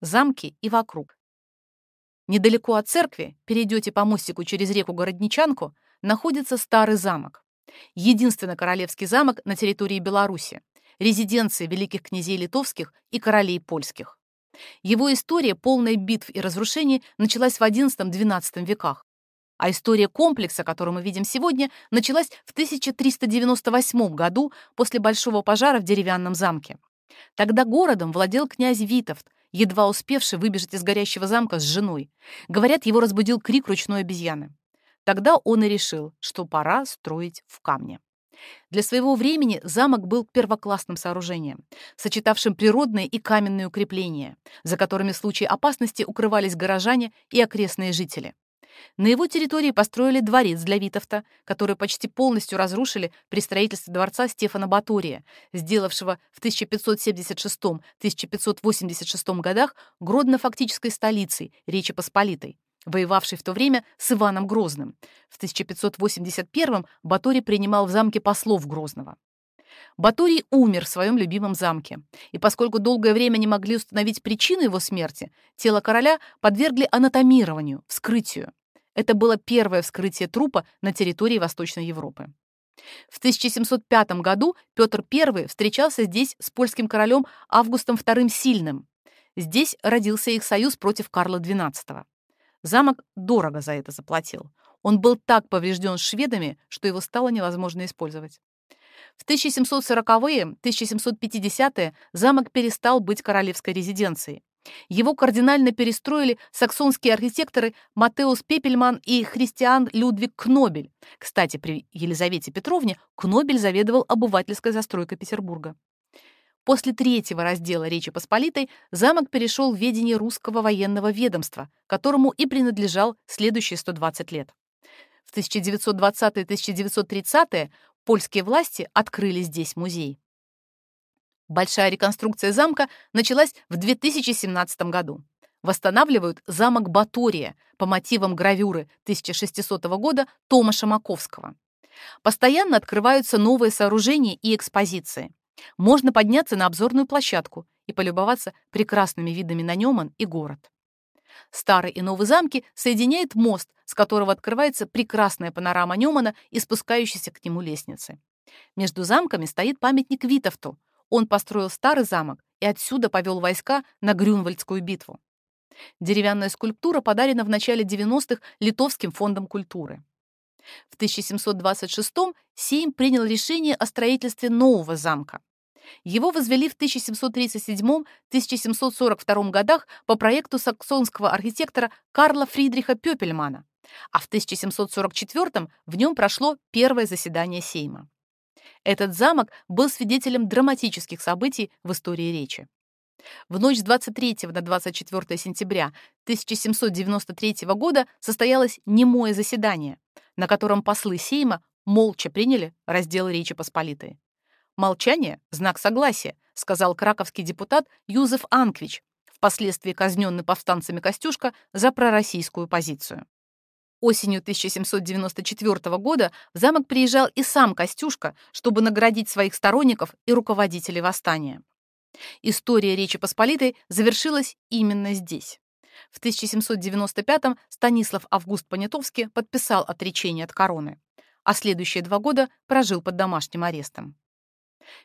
замки и вокруг. Недалеко от церкви, перейдете по мостику через реку Городничанку, находится старый замок. Единственный королевский замок на территории Беларуси, резиденция великих князей литовских и королей польских. Его история, полная битв и разрушений, началась в XI-XII веках. А история комплекса, который мы видим сегодня, началась в 1398 году после большого пожара в деревянном замке. Тогда городом владел князь Витовт, едва успевший выбежать из горящего замка с женой. Говорят, его разбудил крик ручной обезьяны. Тогда он и решил, что пора строить в камне. Для своего времени замок был первоклассным сооружением, сочетавшим природные и каменные укрепления, за которыми в случае опасности укрывались горожане и окрестные жители. На его территории построили дворец для Витовта, который почти полностью разрушили при строительстве дворца Стефана Батория, сделавшего в 1576-1586 годах Гродно фактической столицей Речи Посполитой, воевавшей в то время с Иваном Грозным. В 1581 Баторий принимал в замке послов Грозного. Баторий умер в своем любимом замке, и поскольку долгое время не могли установить причину его смерти, тело короля подвергли анатомированию, вскрытию. Это было первое вскрытие трупа на территории Восточной Европы. В 1705 году Петр I встречался здесь с польским королем Августом II Сильным. Здесь родился их союз против Карла XII. Замок дорого за это заплатил. Он был так поврежден шведами, что его стало невозможно использовать. В 1740-е, 1750-е замок перестал быть королевской резиденцией. Его кардинально перестроили саксонские архитекторы Матеус Пепельман и Христиан Людвиг Кнобель. Кстати, при Елизавете Петровне Кнобель заведовал обывательской застройкой Петербурга. После третьего раздела Речи Посполитой замок перешел в ведение русского военного ведомства, которому и принадлежал следующие 120 лет. В 1920-1930-е польские власти открыли здесь музей. Большая реконструкция замка началась в 2017 году. Восстанавливают замок Батория по мотивам гравюры 1600 года Томаша Маковского. Постоянно открываются новые сооружения и экспозиции. Можно подняться на обзорную площадку и полюбоваться прекрасными видами на Неман и город. Старый и новый замки соединяет мост, с которого открывается прекрасная панорама Немана и спускающаяся к нему лестницы. Между замками стоит памятник Витовту, он построил старый замок и отсюда повел войска на Грюнвальдскую битву. Деревянная скульптура подарена в начале 90-х Литовским фондом культуры. В 1726-м Сейм принял решение о строительстве нового замка. Его возвели в 1737-1742 годах по проекту саксонского архитектора Карла Фридриха Пёпельмана, а в 1744 в нем прошло первое заседание Сейма. Этот замок был свидетелем драматических событий в истории речи. В ночь с 23 на 24 сентября 1793 года состоялось немое заседание, на котором послы Сейма молча приняли раздел Речи Посполитой. «Молчание — знак согласия», — сказал краковский депутат Юзеф Анквич, впоследствии казненный повстанцами Костюшка за пророссийскую позицию. Осенью 1794 года в замок приезжал и сам Костюшка, чтобы наградить своих сторонников и руководителей восстания. История Речи Посполитой завершилась именно здесь. В 1795-м Станислав Август Понятовский подписал отречение от короны, а следующие два года прожил под домашним арестом.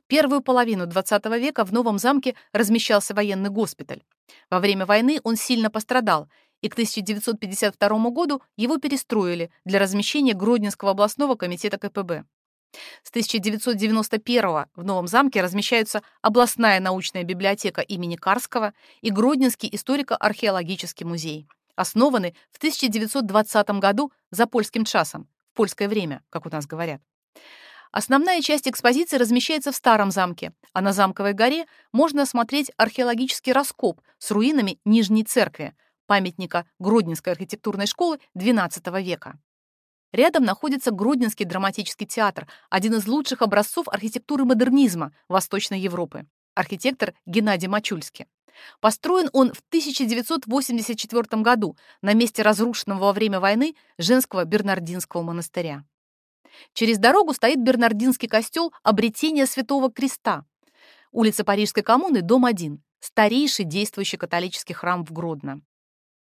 Первую половину XX века в Новом замке размещался военный госпиталь. Во время войны он сильно пострадал, и к 1952 году его перестроили для размещения Гродненского областного комитета КПБ. С 1991 в Новом замке размещаются областная научная библиотека имени Карского и Гродненский историко-археологический музей, основаны в 1920 году за польским часом, в польское время, как у нас говорят. Основная часть экспозиции размещается в Старом замке, а на Замковой горе можно осмотреть археологический раскоп с руинами Нижней церкви, памятника Гродненской архитектурной школы XII века. Рядом находится Гродненский драматический театр, один из лучших образцов архитектуры модернизма Восточной Европы. Архитектор Геннадий Мачульский. Построен он в 1984 году на месте разрушенного во время войны женского Бернардинского монастыря. Через дорогу стоит Бернардинский костел Обретения Святого Креста. Улица Парижской коммуны, дом 1. старейший действующий католический храм в Гродно.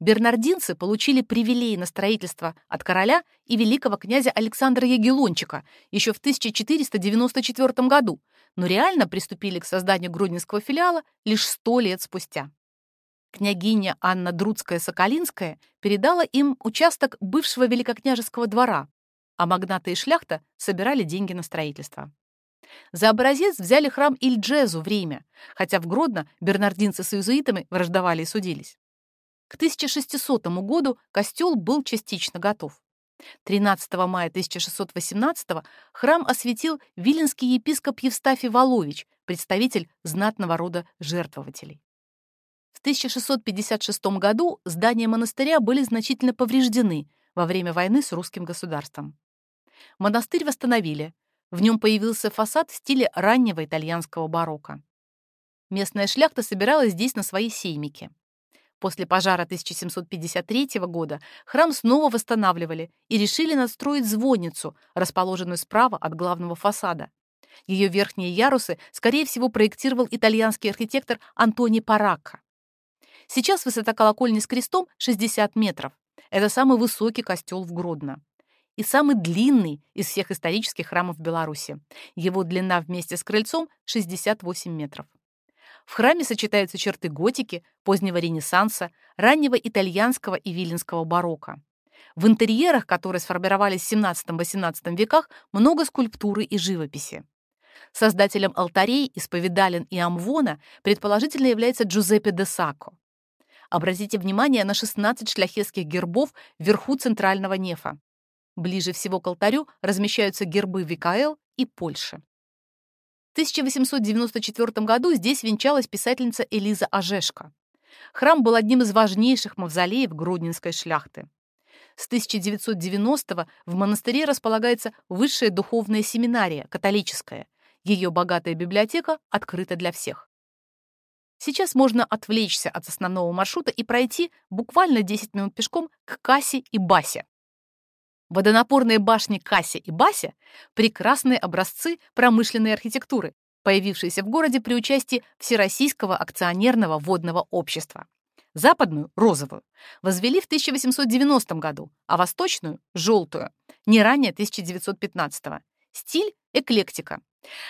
Бернардинцы получили привилеи на строительство от короля и великого князя Александра Ягеллончика еще в 1494 году, но реально приступили к созданию гродненского филиала лишь сто лет спустя. Княгиня Анна Друцкая-Соколинская передала им участок бывшего великокняжеского двора, а магнаты и шляхта собирали деньги на строительство. За образец взяли храм Ильджезу в Риме, хотя в Гродно бернардинцы с иезуитами враждовали и судились. К 1600 году костел был частично готов. 13 мая 1618 храм осветил виленский епископ Евстафий Волович, представитель знатного рода жертвователей. В 1656 году здания монастыря были значительно повреждены во время войны с русским государством. Монастырь восстановили. В нем появился фасад в стиле раннего итальянского барокко. Местная шляхта собиралась здесь на свои сеймики. После пожара 1753 года храм снова восстанавливали и решили надстроить звонницу, расположенную справа от главного фасада. Ее верхние ярусы, скорее всего, проектировал итальянский архитектор Антони Паракко. Сейчас высота колокольни с крестом 60 метров. Это самый высокий костел в Гродно. И самый длинный из всех исторических храмов Беларуси. Его длина вместе с крыльцом 68 метров. В храме сочетаются черты готики, позднего ренессанса, раннего итальянского и виленского барокко. В интерьерах, которые сформировались в XVII-XVIII веках, много скульптуры и живописи. Создателем алтарей, исповедален и амвона предположительно является Джузеппе де Сако. Обратите внимание на 16 шляхетских гербов вверху центрального нефа. Ближе всего к алтарю размещаются гербы ВКЛ и Польши. 1894 году здесь венчалась писательница Элиза Ажешко. Храм был одним из важнейших мавзолеев Гродненской шляхты. С 1990 в монастыре располагается высшая духовная семинария, католическая. Ее богатая библиотека открыта для всех. Сейчас можно отвлечься от основного маршрута и пройти буквально 10 минут пешком к Кассе и Басе. Водонапорные башни Кася и Бася — прекрасные образцы промышленной архитектуры, появившиеся в городе при участии Всероссийского акционерного водного общества. Западную, розовую, возвели в 1890 году, а восточную — желтую, не ранее 1915 -го. Стиль — эклектика.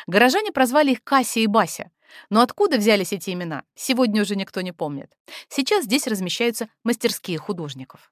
Горожане прозвали их Кася и Бася. Но откуда взялись эти имена, сегодня уже никто не помнит. Сейчас здесь размещаются мастерские художников.